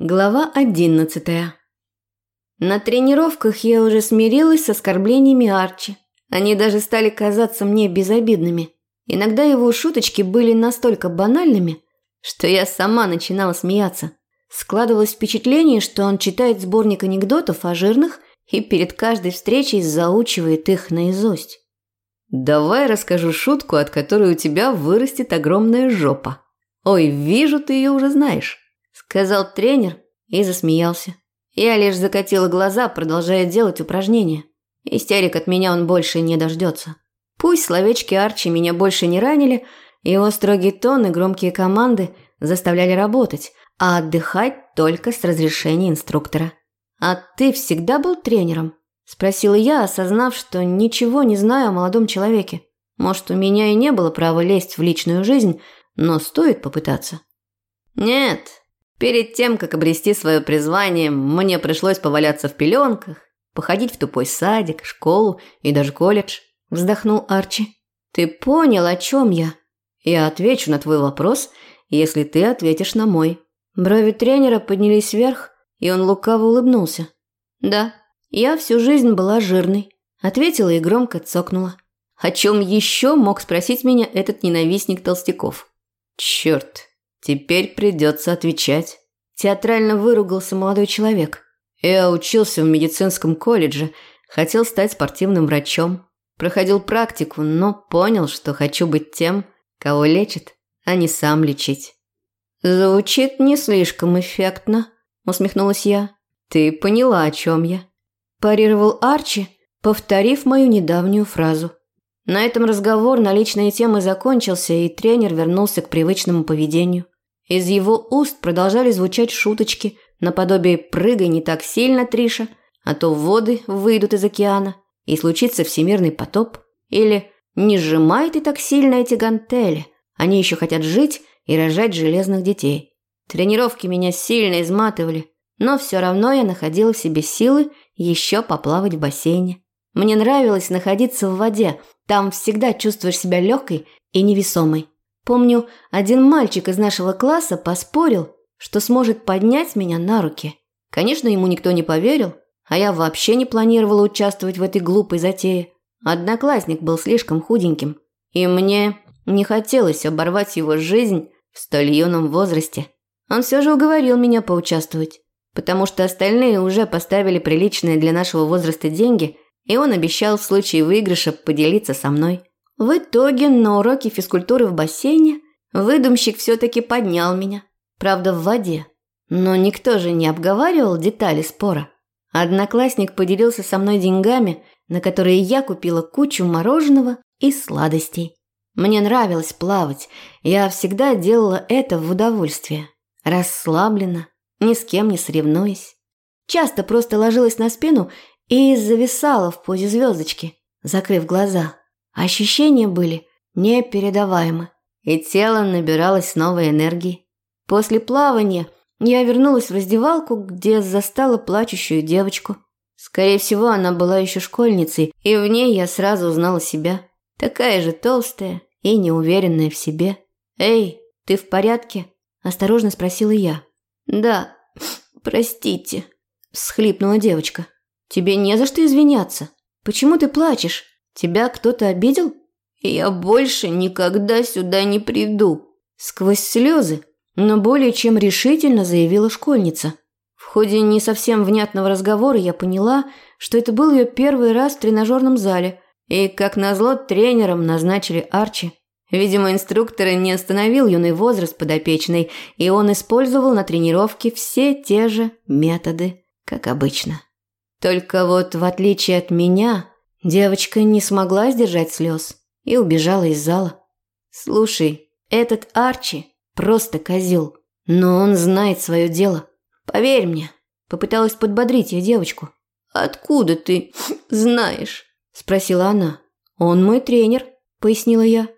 Глава одиннадцатая. На тренировках я уже смирилась с оскорблениями Арчи. Они даже стали казаться мне безобидными. Иногда его шуточки были настолько банальными, что я сама начинала смеяться. Складывалось впечатление, что он читает сборник анекдотов о жирных и перед каждой встречей заучивает их наизусть. «Давай расскажу шутку, от которой у тебя вырастет огромная жопа. Ой, вижу, ты ее уже знаешь» сказал тренер и засмеялся. Я лишь закатила глаза, продолжая делать упражнения. Истерик от меня он больше не дождется. Пусть словечки Арчи меня больше не ранили, его строгий тон и громкие команды заставляли работать, а отдыхать только с разрешения инструктора. «А ты всегда был тренером?» – спросила я, осознав, что ничего не знаю о молодом человеке. Может, у меня и не было права лезть в личную жизнь, но стоит попытаться. «Нет, Перед тем, как обрести свое призвание, мне пришлось поваляться в пеленках, походить в тупой садик, школу и даже колледж. Вздохнул Арчи. Ты понял, о чем я? Я отвечу на твой вопрос, если ты ответишь на мой. Брови тренера поднялись вверх, и он лукаво улыбнулся. Да, я всю жизнь была жирной. Ответила и громко цокнула. О чем еще мог спросить меня этот ненавистник толстяков? Черт, Теперь придется отвечать. Театрально выругался молодой человек. Я учился в медицинском колледже, хотел стать спортивным врачом. Проходил практику, но понял, что хочу быть тем, кого лечит, а не сам лечить. Звучит не слишком эффектно, усмехнулась я. Ты поняла, о чем я. Парировал Арчи, повторив мою недавнюю фразу. На этом разговор на личные темы закончился, и тренер вернулся к привычному поведению. Из его уст продолжали звучать шуточки, наподобие «прыгай не так сильно, Триша», а то воды выйдут из океана, и случится всемирный потоп, или «не сжимай ты так сильно эти гантели, они еще хотят жить и рожать железных детей». Тренировки меня сильно изматывали, но все равно я находила в себе силы еще поплавать в бассейне. Мне нравилось находиться в воде, там всегда чувствуешь себя легкой и невесомой. Помню, один мальчик из нашего класса поспорил, что сможет поднять меня на руки. Конечно, ему никто не поверил, а я вообще не планировала участвовать в этой глупой затее. Одноклассник был слишком худеньким, и мне не хотелось оборвать его жизнь в столь юном возрасте. Он все же уговорил меня поучаствовать, потому что остальные уже поставили приличные для нашего возраста деньги, и он обещал в случае выигрыша поделиться со мной. В итоге на уроке физкультуры в бассейне выдумщик все-таки поднял меня. Правда, в воде. Но никто же не обговаривал детали спора. Одноклассник поделился со мной деньгами, на которые я купила кучу мороженого и сладостей. Мне нравилось плавать, я всегда делала это в удовольствие. Расслабленно, ни с кем не соревнуясь. Часто просто ложилась на спину и зависала в позе звездочки, закрыв глаза. Ощущения были непередаваемы, и тело набиралось новой энергии. После плавания я вернулась в раздевалку, где застала плачущую девочку. Скорее всего, она была еще школьницей, и в ней я сразу узнала себя. Такая же толстая и неуверенная в себе. «Эй, ты в порядке?» – осторожно спросила я. «Да, простите», – всхлипнула девочка. «Тебе не за что извиняться. Почему ты плачешь?» Тебя кто-то обидел? Я больше никогда сюда не приду. Сквозь слезы, но более чем решительно заявила школьница. В ходе не совсем внятного разговора я поняла, что это был ее первый раз в тренажерном зале, и, как назло, тренером назначили Арчи. Видимо, инструктор не остановил юный возраст подопечной, и он использовал на тренировке все те же методы, как обычно. Только вот, в отличие от меня, Девочка не смогла сдержать слез и убежала из зала. «Слушай, этот Арчи просто козел, но он знает свое дело. Поверь мне», – попыталась подбодрить я девочку. «Откуда ты знаешь?» – спросила она. «Он мой тренер», – пояснила я.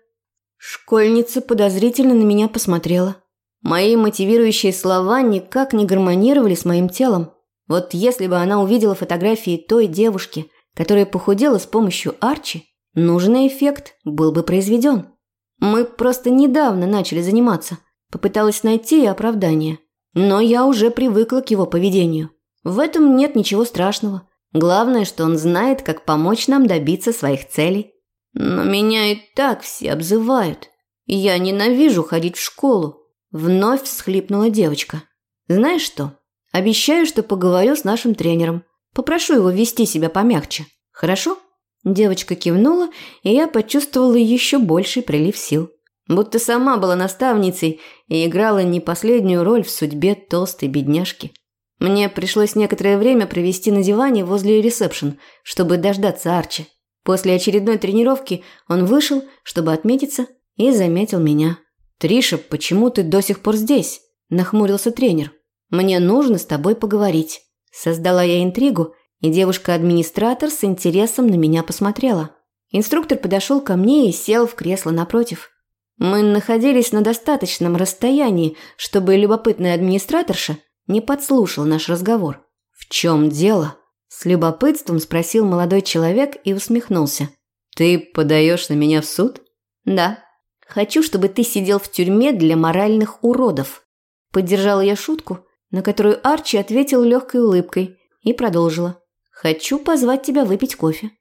Школьница подозрительно на меня посмотрела. Мои мотивирующие слова никак не гармонировали с моим телом. Вот если бы она увидела фотографии той девушки – которая похудела с помощью Арчи, нужный эффект был бы произведен. Мы просто недавно начали заниматься. Попыталась найти оправдание. Но я уже привыкла к его поведению. В этом нет ничего страшного. Главное, что он знает, как помочь нам добиться своих целей. Но меня и так все обзывают. Я ненавижу ходить в школу. Вновь всхлипнула девочка. Знаешь что? Обещаю, что поговорю с нашим тренером. Попрошу его вести себя помягче. Хорошо? Девочка кивнула, и я почувствовала еще больший прилив сил. Будто сама была наставницей и играла не последнюю роль в судьбе толстой бедняжки. Мне пришлось некоторое время провести на диване возле ресепшн, чтобы дождаться Арчи. После очередной тренировки он вышел, чтобы отметиться, и заметил меня. «Триша, почему ты до сих пор здесь?» – нахмурился тренер. «Мне нужно с тобой поговорить». Создала я интригу, и девушка-администратор с интересом на меня посмотрела. Инструктор подошел ко мне и сел в кресло напротив. Мы находились на достаточном расстоянии, чтобы любопытная администраторша не подслушала наш разговор. «В чем дело?» С любопытством спросил молодой человек и усмехнулся. «Ты подаешь на меня в суд?» «Да. Хочу, чтобы ты сидел в тюрьме для моральных уродов». Поддержала я шутку, на которую Арчи ответил легкой улыбкой и продолжила. «Хочу позвать тебя выпить кофе».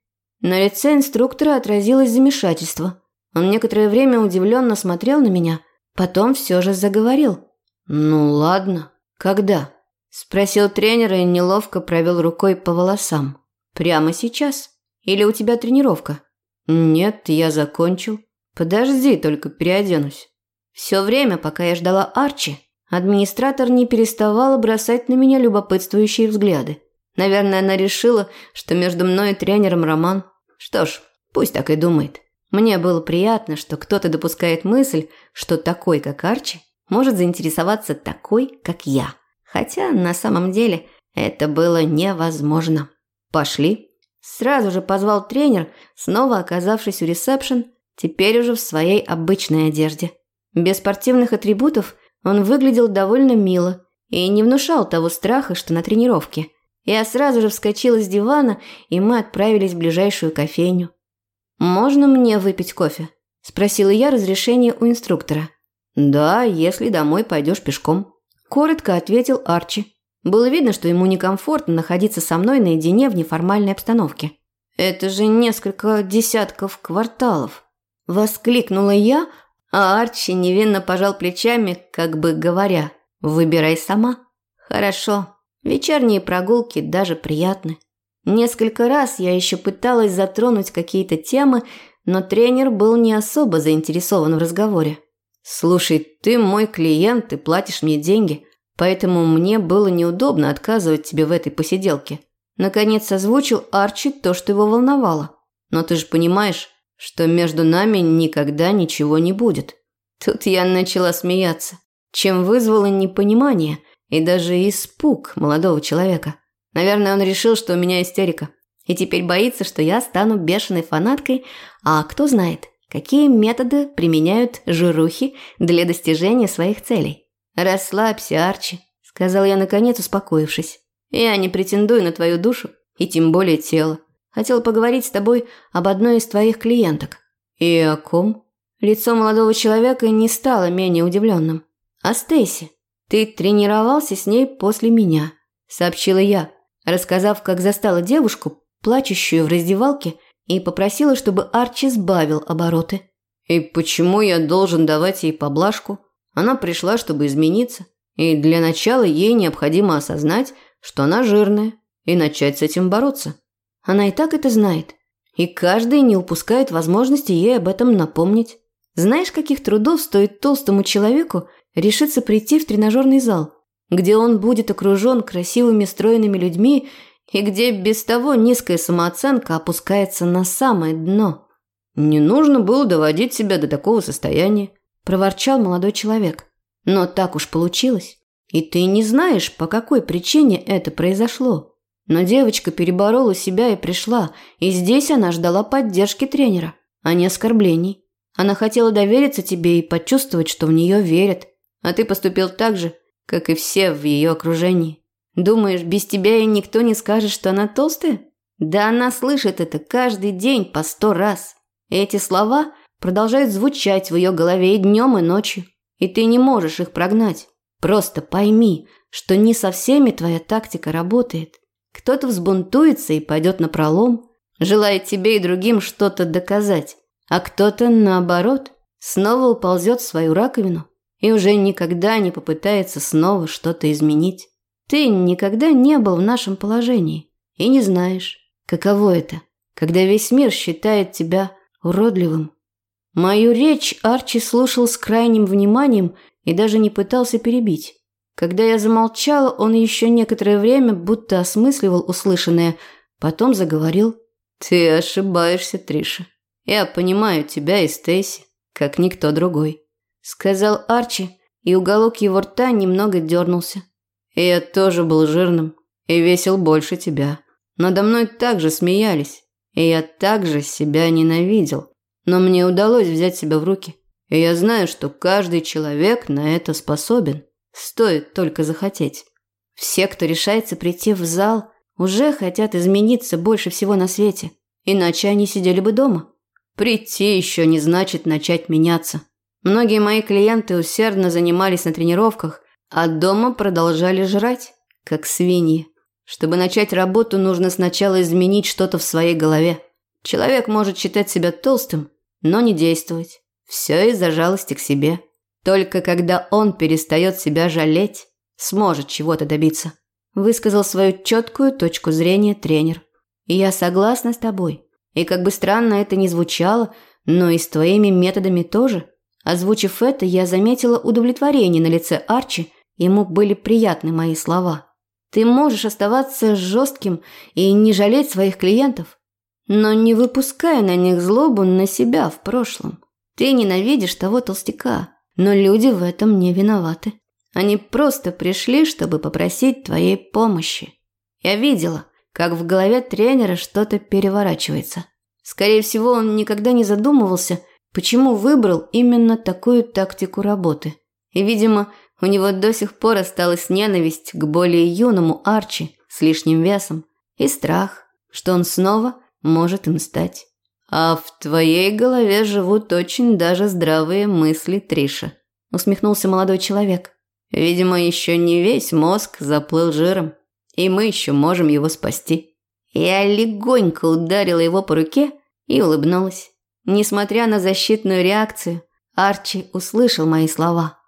На лице инструктора отразилось замешательство. Он некоторое время удивленно смотрел на меня, потом все же заговорил. «Ну ладно, когда?» Спросил тренера и неловко провел рукой по волосам. «Прямо сейчас? Или у тебя тренировка?» «Нет, я закончил. Подожди, только переоденусь». Все время, пока я ждала Арчи, администратор не переставала бросать на меня любопытствующие взгляды. Наверное, она решила, что между мной и тренером роман. Что ж, пусть так и думает. Мне было приятно, что кто-то допускает мысль, что такой, как Арчи, может заинтересоваться такой, как я. Хотя на самом деле это было невозможно. «Пошли». Сразу же позвал тренер, снова оказавшись у ресепшн, теперь уже в своей обычной одежде. Без спортивных атрибутов он выглядел довольно мило и не внушал того страха, что на тренировке. Я сразу же вскочила с дивана, и мы отправились в ближайшую кофейню. «Можно мне выпить кофе?» – спросила я разрешение у инструктора. «Да, если домой пойдешь пешком». Коротко ответил Арчи. Было видно, что ему некомфортно находиться со мной наедине в неформальной обстановке. «Это же несколько десятков кварталов!» Воскликнула я, а Арчи невинно пожал плечами, как бы говоря, «Выбирай сама». «Хорошо, вечерние прогулки даже приятны». Несколько раз я еще пыталась затронуть какие-то темы, но тренер был не особо заинтересован в разговоре. «Слушай, ты мой клиент и платишь мне деньги, поэтому мне было неудобно отказывать тебе в этой посиделке». Наконец озвучил Арчи то, что его волновало. «Но ты же понимаешь, что между нами никогда ничего не будет». Тут я начала смеяться, чем вызвало непонимание и даже испуг молодого человека. Наверное, он решил, что у меня истерика. И теперь боится, что я стану бешеной фанаткой, а кто знает, Какие методы применяют жирухи для достижения своих целей? «Расслабься, Арчи», – сказал я наконец, успокоившись. «Я не претендую на твою душу и тем более тело. Хотел поговорить с тобой об одной из твоих клиенток». «И о ком?» Лицо молодого человека не стало менее удивленным. «А Стейси, ты тренировался с ней после меня», – сообщила я, рассказав, как застала девушку, плачущую в раздевалке – и попросила, чтобы Арчи сбавил обороты. «И почему я должен давать ей поблажку? Она пришла, чтобы измениться, и для начала ей необходимо осознать, что она жирная, и начать с этим бороться. Она и так это знает, и каждый не упускает возможности ей об этом напомнить. Знаешь, каких трудов стоит толстому человеку решиться прийти в тренажерный зал, где он будет окружен красивыми стройными людьми и где без того низкая самооценка опускается на самое дно. «Не нужно было доводить себя до такого состояния», – проворчал молодой человек. «Но так уж получилось. И ты не знаешь, по какой причине это произошло. Но девочка переборола себя и пришла, и здесь она ждала поддержки тренера, а не оскорблений. Она хотела довериться тебе и почувствовать, что в нее верят. А ты поступил так же, как и все в ее окружении. Думаешь, без тебя ей никто не скажет, что она толстая? Да она слышит это каждый день по сто раз. эти слова продолжают звучать в ее голове и днем, и ночью. И ты не можешь их прогнать. Просто пойми, что не со всеми твоя тактика работает. Кто-то взбунтуется и пойдет на пролом, желая тебе и другим что-то доказать, а кто-то, наоборот, снова уползет в свою раковину и уже никогда не попытается снова что-то изменить. Ты никогда не был в нашем положении и не знаешь, каково это, когда весь мир считает тебя уродливым. Мою речь Арчи слушал с крайним вниманием и даже не пытался перебить. Когда я замолчала, он еще некоторое время будто осмысливал услышанное, потом заговорил. «Ты ошибаешься, Триша. Я понимаю тебя и Стейси, как никто другой», – сказал Арчи, и уголок его рта немного дернулся. «Я тоже был жирным и весил больше тебя. Надо мной также смеялись, и я также себя ненавидел. Но мне удалось взять себя в руки, и я знаю, что каждый человек на это способен». Стоит только захотеть. Все, кто решается прийти в зал, уже хотят измениться больше всего на свете. Иначе они сидели бы дома. Прийти еще не значит начать меняться. Многие мои клиенты усердно занимались на тренировках, а дома продолжали жрать, как свиньи. Чтобы начать работу, нужно сначала изменить что-то в своей голове. Человек может считать себя толстым, но не действовать. Все из-за жалости к себе. Только когда он перестает себя жалеть, сможет чего-то добиться. Высказал свою четкую точку зрения тренер. Я согласна с тобой. И как бы странно это ни звучало, но и с твоими методами тоже. Озвучив это, я заметила удовлетворение на лице Арчи, ему были приятны мои слова. Ты можешь оставаться жестким и не жалеть своих клиентов, но не выпуская на них злобу на себя в прошлом. Ты ненавидишь того толстяка, но люди в этом не виноваты. Они просто пришли, чтобы попросить твоей помощи. Я видела, как в голове тренера что-то переворачивается. Скорее всего, он никогда не задумывался, почему выбрал именно такую тактику работы. И, видимо, у него до сих пор осталась ненависть к более юному Арчи с лишним весом и страх, что он снова может им стать. А в твоей голове живут очень даже здравые мысли, Триша, усмехнулся молодой человек. Видимо, еще не весь мозг заплыл жиром, и мы еще можем его спасти. Я легонько ударила его по руке и улыбнулась. Несмотря на защитную реакцию, Арчи услышал мои слова.